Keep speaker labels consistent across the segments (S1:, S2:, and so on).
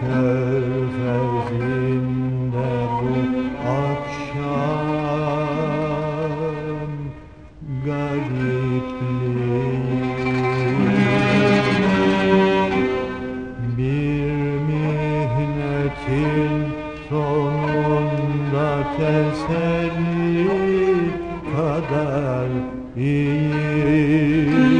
S1: körfezinde bu akşam garipliğim bir mihnetin sonunda teselli kadar iyi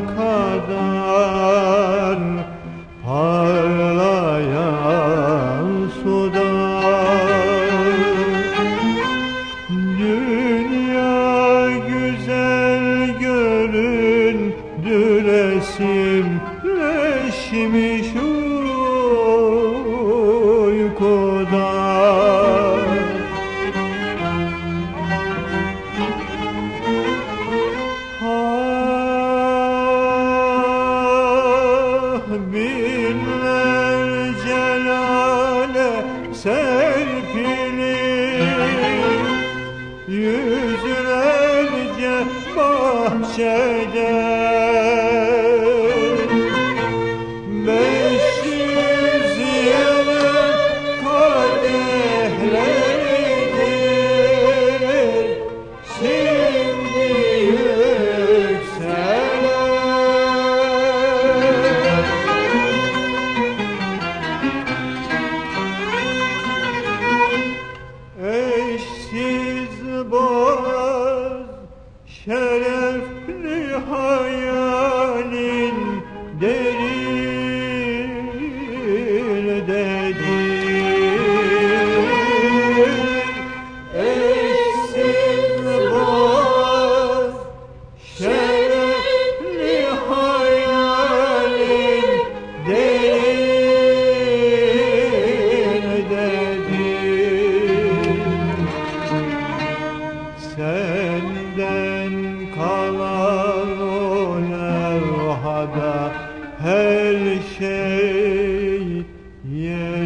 S1: kadar parlayan suda. Dünya güzel göründü resimleşmiş uykuda Yüzlerce bahçede Senden kalan o levhada her şey yerindedir